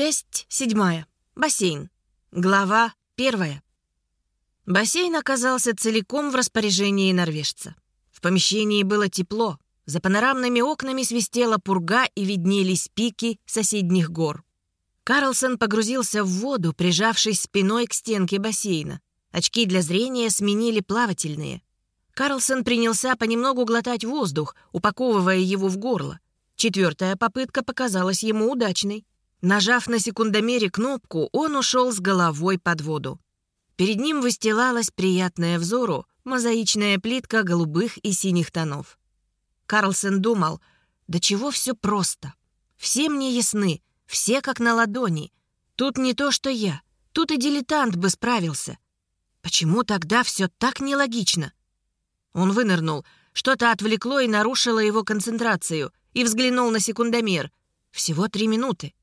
Часть седьмая. Бассейн. Глава первая. Бассейн оказался целиком в распоряжении норвежца. В помещении было тепло, за панорамными окнами свистела пурга и виднелись пики соседних гор. Карлсон погрузился в воду, прижавшись спиной к стенке бассейна. Очки для зрения сменили плавательные. Карлсон принялся понемногу глотать воздух, упаковывая его в горло. Четвертая попытка показалась ему удачной. Нажав на секундомере кнопку, он ушел с головой под воду. Перед ним выстилалась приятная взору мозаичная плитка голубых и синих тонов. Карлсон думал, да чего все просто. Все мне ясны, все как на ладони. Тут не то, что я, тут и дилетант бы справился. Почему тогда все так нелогично? Он вынырнул, что-то отвлекло и нарушило его концентрацию, и взглянул на секундомер. Всего три минуты.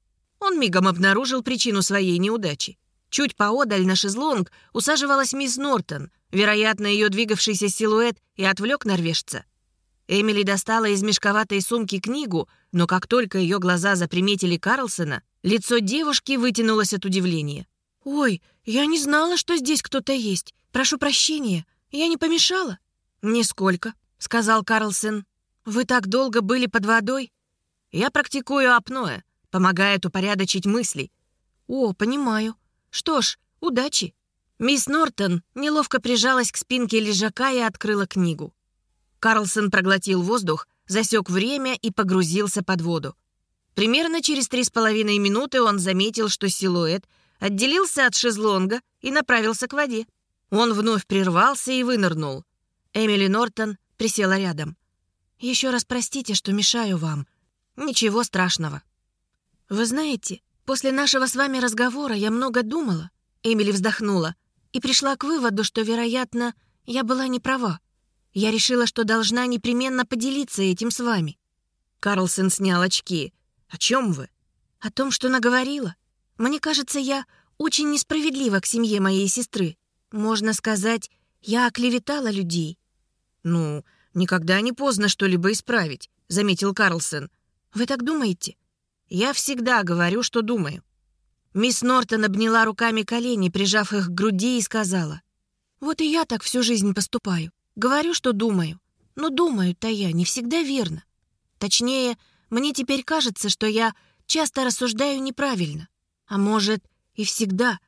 Он мигом обнаружил причину своей неудачи. Чуть поодаль на шезлонг усаживалась мисс Нортон, вероятно, ее двигавшийся силуэт, и отвлек норвежца. Эмили достала из мешковатой сумки книгу, но как только ее глаза заприметили Карлсона, лицо девушки вытянулось от удивления. «Ой, я не знала, что здесь кто-то есть. Прошу прощения, я не помешала?» «Нисколько», — сказал Карлсон. «Вы так долго были под водой?» «Я практикую апноэ», помогает упорядочить мысли. «О, понимаю. Что ж, удачи». Мисс Нортон неловко прижалась к спинке лежака и открыла книгу. Карлсон проглотил воздух, засек время и погрузился под воду. Примерно через три с половиной минуты он заметил, что силуэт отделился от шезлонга и направился к воде. Он вновь прервался и вынырнул. Эмили Нортон присела рядом. «Еще раз простите, что мешаю вам. Ничего страшного». «Вы знаете, после нашего с вами разговора я много думала», Эмили вздохнула, и пришла к выводу, что, вероятно, я была не права. Я решила, что должна непременно поделиться этим с вами. Карлсон снял очки. «О чем вы?» «О том, что наговорила. Мне кажется, я очень несправедлива к семье моей сестры. Можно сказать, я оклеветала людей». «Ну, никогда не поздно что-либо исправить», — заметил Карлсон. «Вы так думаете?» Я всегда говорю, что думаю». Мисс Нортон обняла руками колени, прижав их к груди, и сказала. «Вот и я так всю жизнь поступаю. Говорю, что думаю. Но думаю-то я не всегда верно. Точнее, мне теперь кажется, что я часто рассуждаю неправильно. А может, и всегда.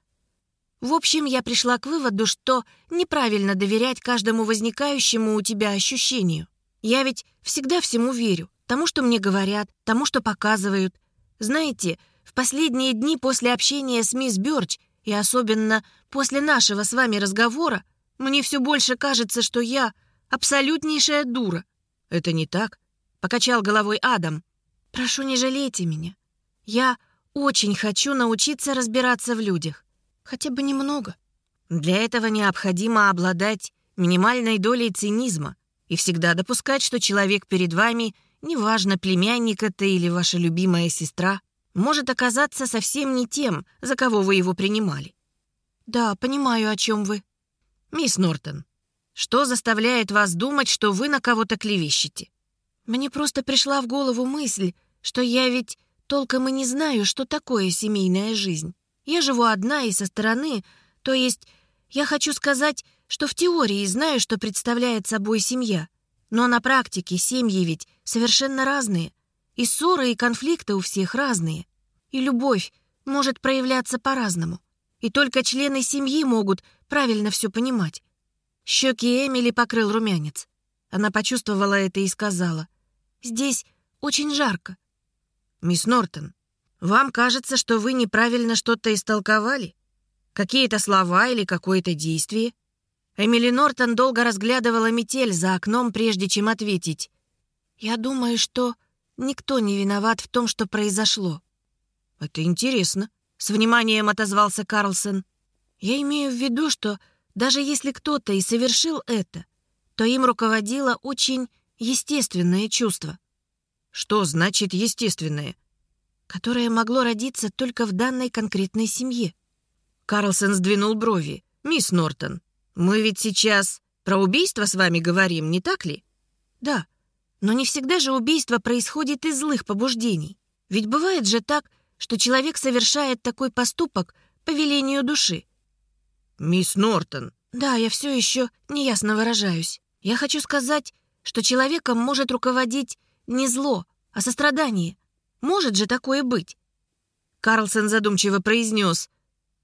В общем, я пришла к выводу, что неправильно доверять каждому возникающему у тебя ощущению. Я ведь всегда всему верю. Тому, что мне говорят, тому, что показывают, знаете, в последние дни после общения с мисс Бёрч и особенно после нашего с вами разговора мне все больше кажется, что я абсолютнейшая дура. Это не так? Покачал головой Адам. Прошу, не жалейте меня. Я очень хочу научиться разбираться в людях. Хотя бы немного. Для этого необходимо обладать минимальной долей цинизма и всегда допускать, что человек перед вами — неважно, племянник это или ваша любимая сестра, может оказаться совсем не тем, за кого вы его принимали. Да, понимаю, о чем вы. Мисс Нортон, что заставляет вас думать, что вы на кого-то клевещете? Мне просто пришла в голову мысль, что я ведь толком и не знаю, что такое семейная жизнь. Я живу одна и со стороны, то есть я хочу сказать, что в теории знаю, что представляет собой семья, но на практике семьи ведь совершенно разные. И ссоры, и конфликты у всех разные. И любовь может проявляться по-разному. И только члены семьи могут правильно все понимать. Щеки Эмили покрыл румянец. Она почувствовала это и сказала. «Здесь очень жарко». «Мисс Нортон, вам кажется, что вы неправильно что-то истолковали? Какие-то слова или какое-то действие?» Эмили Нортон долго разглядывала метель за окном, прежде чем ответить. «Я думаю, что никто не виноват в том, что произошло». «Это интересно», — с вниманием отозвался Карлсон. «Я имею в виду, что даже если кто-то и совершил это, то им руководило очень естественное чувство». «Что значит естественное?» «Которое могло родиться только в данной конкретной семье». Карлсон сдвинул брови. «Мисс Нортон, «Мы ведь сейчас про убийство с вами говорим, не так ли?» «Да, но не всегда же убийство происходит из злых побуждений. Ведь бывает же так, что человек совершает такой поступок по велению души. «Мисс Нортон». «Да, я все еще неясно выражаюсь. Я хочу сказать, что человеком может руководить не зло, а сострадание. Может же такое быть?» Карлсон задумчиво произнес.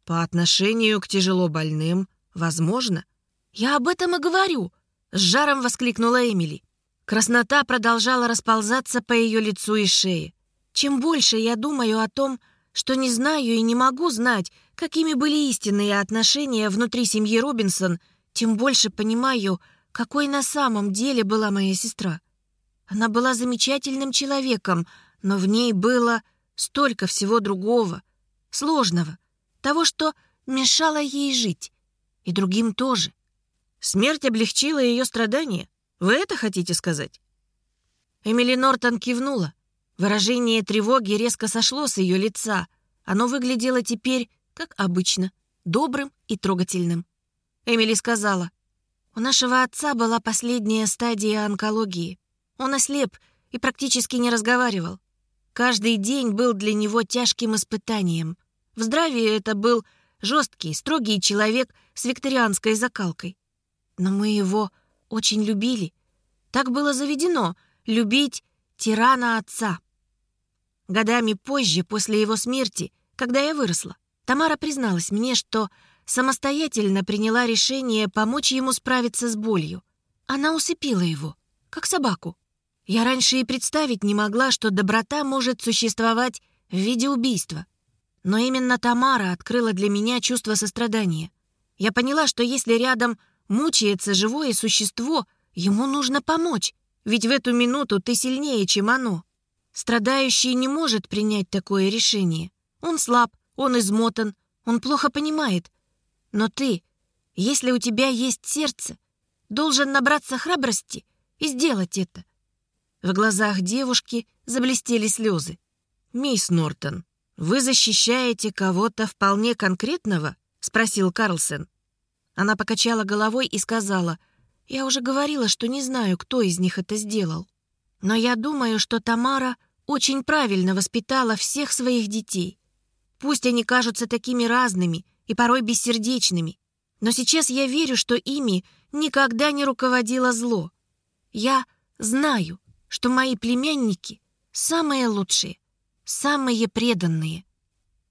«По отношению к тяжело больным, возможно». «Я об этом и говорю», — с жаром воскликнула Эмили. Краснота продолжала расползаться по ее лицу и шее. «Чем больше я думаю о том, что не знаю и не могу знать, какими были истинные отношения внутри семьи Робинсон, тем больше понимаю, какой на самом деле была моя сестра. Она была замечательным человеком, но в ней было столько всего другого, сложного, того, что мешало ей жить, и другим тоже. Смерть облегчила ее страдания. Вы это хотите сказать? Эмили Нортон кивнула. Выражение тревоги резко сошло с ее лица. Оно выглядело теперь, как обычно, добрым и трогательным. Эмили сказала, «У нашего отца была последняя стадия онкологии. Он ослеп и практически не разговаривал. Каждый день был для него тяжким испытанием. В здравии это был жесткий, строгий человек с викторианской закалкой. Но мы его очень любили. Так было заведено — любить тирана отца. Годами позже, после его смерти, когда я выросла, Тамара призналась мне, что самостоятельно приняла решение помочь ему справиться с болью. Она усыпила его, как собаку. Я раньше и представить не могла, что доброта может существовать в виде убийства. Но именно Тамара открыла для меня чувство сострадания. Я поняла, что если рядом мучается живое существо, ему нужно помочь, ведь в эту минуту ты сильнее, чем оно. Страдающий не может принять такое решение. Он слаб, он измотан, он плохо понимает. Но ты, если у тебя есть сердце, должен набраться храбрости и сделать это. В глазах девушки заблестели слезы. «Мисс Нортон, вы защищаете кого-то вполне конкретного?» — спросил Карлсон. Она покачала головой и сказала, «Я уже говорила, что не знаю, кто из них это сделал. Но я думаю, что Тамара очень правильно воспитала всех своих детей. Пусть они кажутся такими разными и порой бессердечными, но сейчас я верю, что ими никогда не руководило зло. Я знаю, что мои племянники самые лучшие, самые преданные.